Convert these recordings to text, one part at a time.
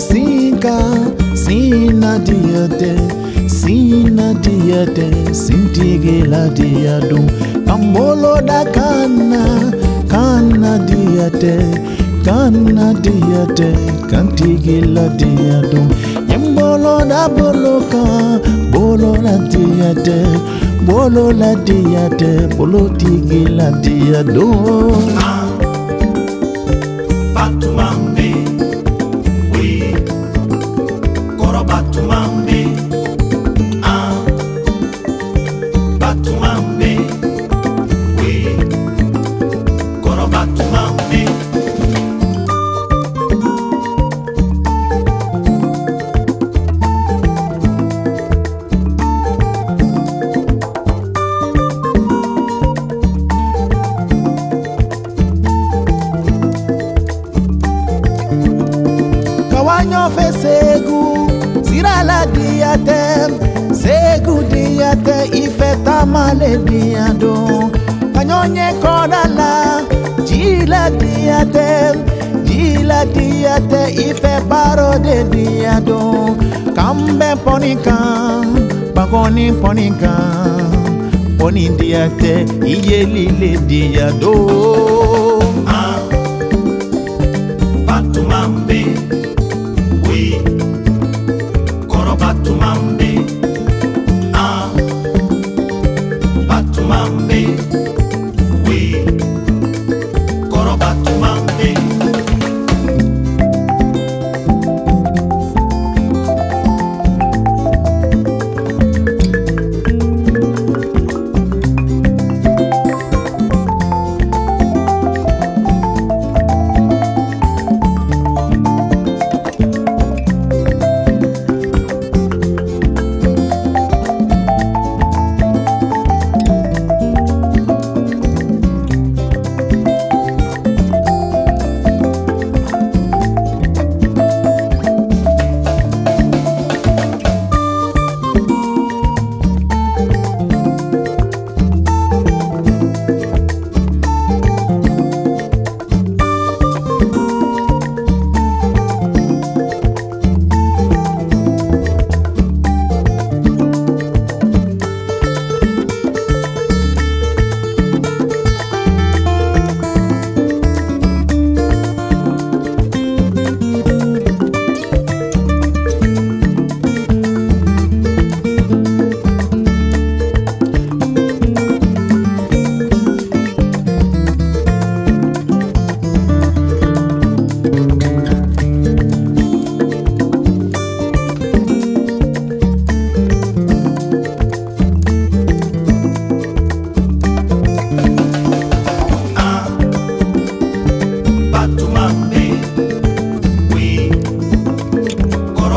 sinka, sina diate sina diate sintigela diadu kambolo da kana kana diate kana diate kantigela diadu yembolo da boloka, bolo na diate bolo la diate bolo tigela diadu Patuma ah, kawanyo fe segu sirala diate segu diate ife tamale diado kanyonye kodala jila diate jila diate ife baro de diado kambe ponika bagoni ponika poni diate iyelile diado Ah,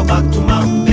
back to my